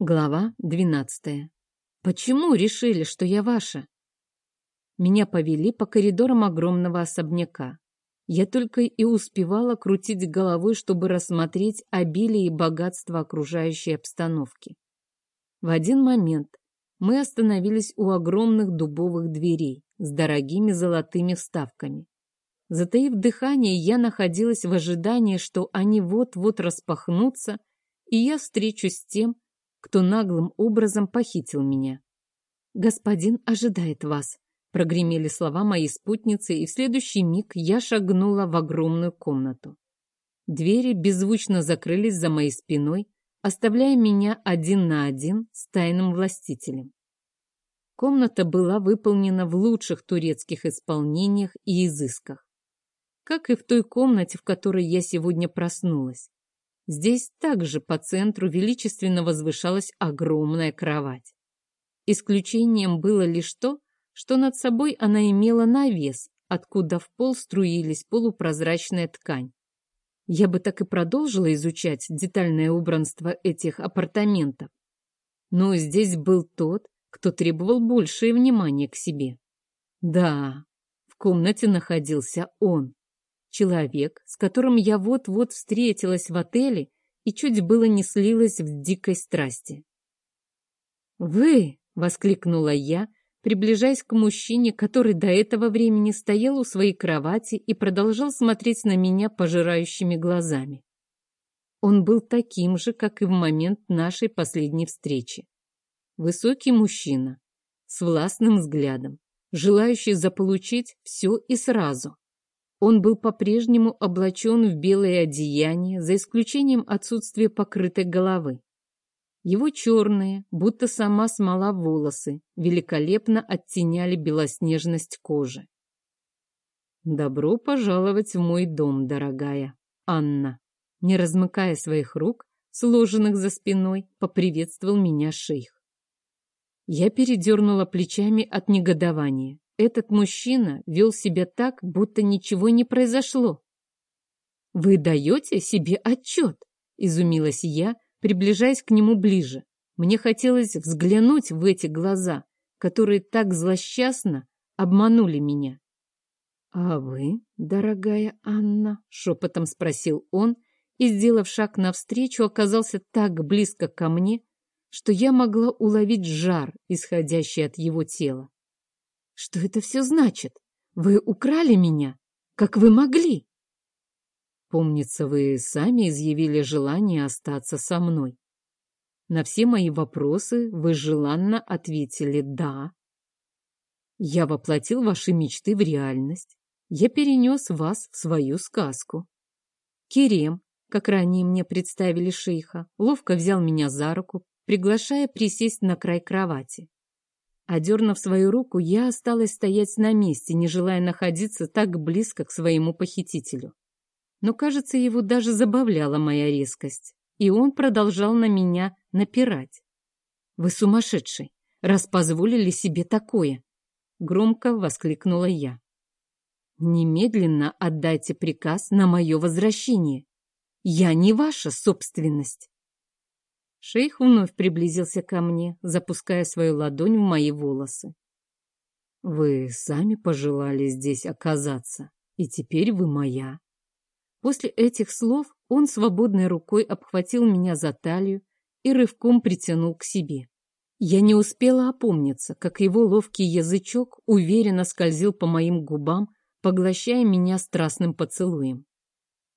Глава двенадцатая. Почему решили, что я ваша? Меня повели по коридорам огромного особняка. Я только и успевала крутить головой, чтобы рассмотреть обилие и богатство окружающей обстановки. В один момент мы остановились у огромных дубовых дверей с дорогими золотыми вставками. Затаив дыхание, я находилась в ожидании, что они вот-вот распахнутся, и я встречусь с тем, кто наглым образом похитил меня. «Господин ожидает вас», — прогремели слова моей спутницы, и в следующий миг я шагнула в огромную комнату. Двери беззвучно закрылись за моей спиной, оставляя меня один на один с тайным властителем. Комната была выполнена в лучших турецких исполнениях и изысках. Как и в той комнате, в которой я сегодня проснулась. Здесь также по центру величественно возвышалась огромная кровать. Исключением было лишь то, что над собой она имела навес, откуда в пол струились полупрозрачная ткань. Я бы так и продолжила изучать детальное убранство этих апартаментов. Но здесь был тот, кто требовал большее внимания к себе. Да, в комнате находился он. Человек, с которым я вот-вот встретилась в отеле и чуть было не слилась в дикой страсти. «Вы!» — воскликнула я, приближаясь к мужчине, который до этого времени стоял у своей кровати и продолжал смотреть на меня пожирающими глазами. Он был таким же, как и в момент нашей последней встречи. Высокий мужчина, с властным взглядом, желающий заполучить все и сразу. Он был по-прежнему облачен в белое одеяние, за исключением отсутствия покрытой головы. Его черные, будто сама смола волосы, великолепно оттеняли белоснежность кожи. «Добро пожаловать в мой дом, дорогая Анна!» Не размыкая своих рук, сложенных за спиной, поприветствовал меня шейх. Я передернула плечами от негодования. Этот мужчина вел себя так, будто ничего не произошло. «Вы даете себе отчет?» — изумилась я, приближаясь к нему ближе. Мне хотелось взглянуть в эти глаза, которые так злосчастно обманули меня. «А вы, дорогая Анна?» — шепотом спросил он и, сделав шаг навстречу, оказался так близко ко мне, что я могла уловить жар, исходящий от его тела. Что это все значит? Вы украли меня? Как вы могли? Помнится, вы сами изъявили желание остаться со мной. На все мои вопросы вы желанно ответили «да». Я воплотил ваши мечты в реальность. Я перенес вас в свою сказку. Керем, как ранее мне представили шейха, ловко взял меня за руку, приглашая присесть на край кровати. Одернув свою руку, я осталась стоять на месте, не желая находиться так близко к своему похитителю. Но, кажется, его даже забавляла моя резкость, и он продолжал на меня напирать. «Вы сумасшедший, раз позволили себе такое!» Громко воскликнула я. «Немедленно отдайте приказ на мое возвращение. Я не ваша собственность!» Шейх вновь приблизился ко мне, запуская свою ладонь в мои волосы. «Вы сами пожелали здесь оказаться, и теперь вы моя». После этих слов он свободной рукой обхватил меня за талию и рывком притянул к себе. Я не успела опомниться, как его ловкий язычок уверенно скользил по моим губам, поглощая меня страстным поцелуем.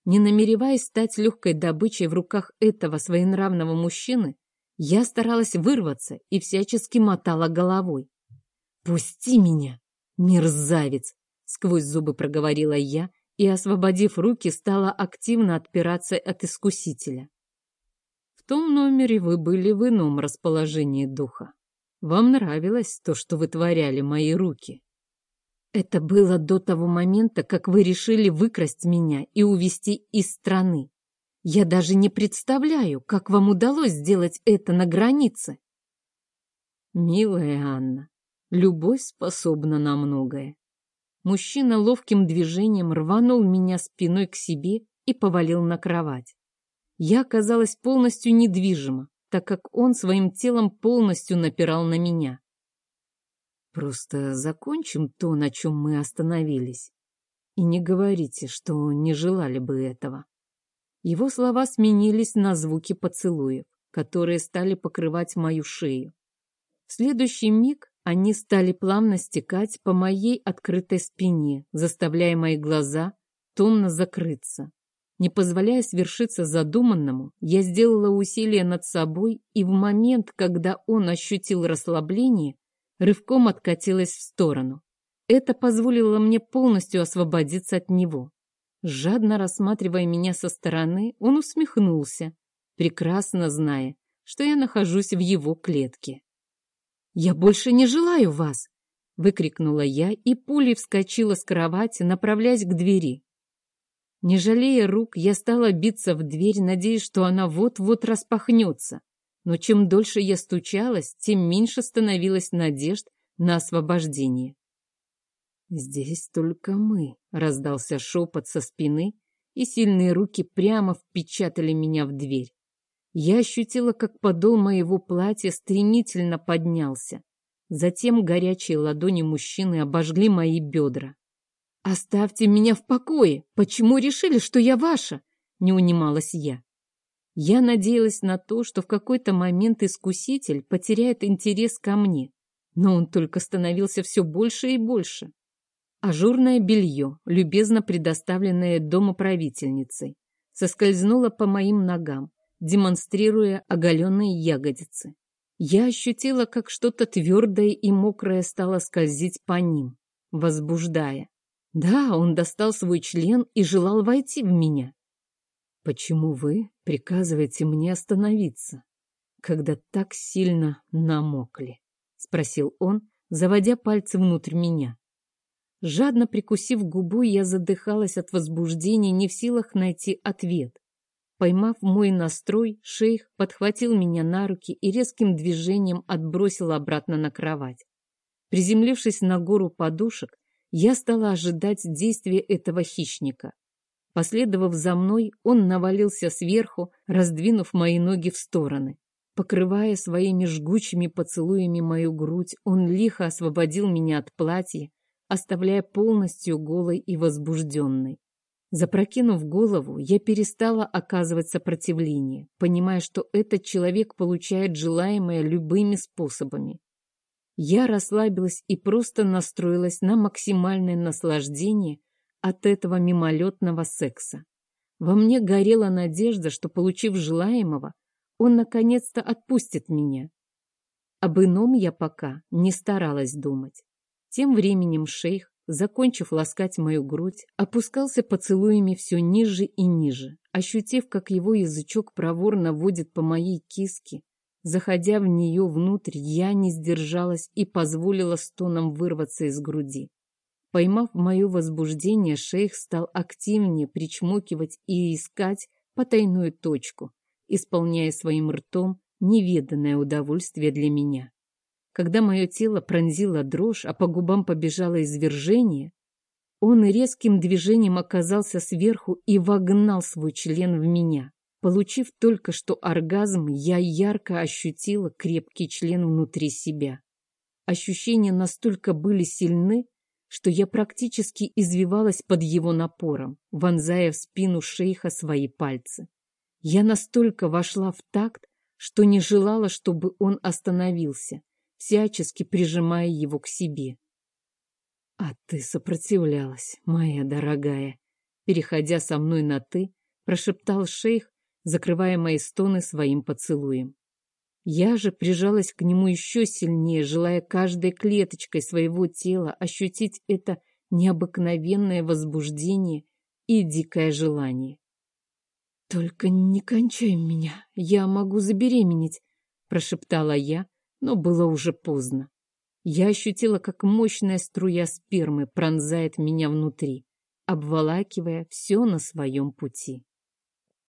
Не намереваясь стать легкой добычей в руках этого своенравного мужчины, я старалась вырваться и всячески мотала головой. «Пусти меня, мерзавец!» — сквозь зубы проговорила я и, освободив руки, стала активно отпираться от искусителя. В том номере вы были в ином расположении духа. Вам нравилось то, что вытворяли мои руки. Это было до того момента, как вы решили выкрасть меня и увезти из страны. Я даже не представляю, как вам удалось сделать это на границе. Милая Анна, любовь способна на многое. Мужчина ловким движением рванул меня спиной к себе и повалил на кровать. Я оказалась полностью недвижима, так как он своим телом полностью напирал на меня. Просто закончим то, на чем мы остановились. И не говорите, что не желали бы этого. Его слова сменились на звуки поцелуев, которые стали покрывать мою шею. В следующий миг они стали плавно стекать по моей открытой спине, заставляя мои глаза томно закрыться. Не позволяя свершиться задуманному, я сделала усилие над собой, и в момент, когда он ощутил расслабление, рывком откатилась в сторону. Это позволило мне полностью освободиться от него. Жадно рассматривая меня со стороны, он усмехнулся, прекрасно зная, что я нахожусь в его клетке. «Я больше не желаю вас!» — выкрикнула я и пулей вскочила с кровати, направляясь к двери. Не жалея рук, я стала биться в дверь, надеясь, что она вот-вот распахнется. Но чем дольше я стучалась, тем меньше становилась надежд на освобождение. «Здесь только мы», — раздался шепот со спины, и сильные руки прямо впечатали меня в дверь. Я ощутила, как подол моего платья стремительно поднялся. Затем горячие ладони мужчины обожгли мои бедра. «Оставьте меня в покое! Почему решили, что я ваша?» — не унималась я. Я надеялась на то, что в какой-то момент искуситель потеряет интерес ко мне, но он только становился все больше и больше. Ажурное белье, любезно предоставленное домоправительницей, соскользнуло по моим ногам, демонстрируя оголенные ягодицы. Я ощутила, как что-то твердое и мокрое стало скользить по ним, возбуждая. Да, он достал свой член и желал войти в меня. Почему вы приказываете мне остановиться, когда так сильно намокли? Спросил он, заводя пальцы внутрь меня. Жадно прикусив губу, я задыхалась от возбуждения, не в силах найти ответ. Поймав мой настрой, шейх подхватил меня на руки и резким движением отбросил обратно на кровать. Приземлившись на гору подушек, я стала ожидать действия этого хищника. Последовав за мной, он навалился сверху, раздвинув мои ноги в стороны. Покрывая своими жгучими поцелуями мою грудь, он лихо освободил меня от платья, оставляя полностью голой и возбужденной. Запрокинув голову, я перестала оказывать сопротивление, понимая, что этот человек получает желаемое любыми способами. Я расслабилась и просто настроилась на максимальное наслаждение от этого мимолетного секса. Во мне горела надежда, что, получив желаемого, он наконец-то отпустит меня. Об ином я пока не старалась думать. Тем временем шейх закончив ласкать мою грудь, опускался поцелуями все ниже и ниже, ощутив, как его язычок проворно водит по моей киске. Заходя в нее внутрь, я не сдержалась и позволила стонам вырваться из груди. Поймав мое возбуждение, шейх стал активнее причмокивать и искать потайную точку, исполняя своим ртом неведанное удовольствие для меня. Когда мое тело пронзило дрожь, а по губам побежало извержение, он резким движением оказался сверху и вогнал свой член в меня. Получив только что оргазм, я ярко ощутила крепкий член внутри себя. Ощущения настолько были сильны, что я практически извивалась под его напором, вонзая в спину шейха свои пальцы. Я настолько вошла в такт, что не желала, чтобы он остановился, всячески прижимая его к себе. «А ты сопротивлялась, моя дорогая!» Переходя со мной на «ты», прошептал шейх, закрывая мои стоны своим поцелуем. Я же прижалась к нему еще сильнее, желая каждой клеточкой своего тела ощутить это необыкновенное возбуждение и дикое желание. «Только не кончай меня, я могу забеременеть», — прошептала я, но было уже поздно. Я ощутила, как мощная струя спермы пронзает меня внутри, обволакивая все на своем пути.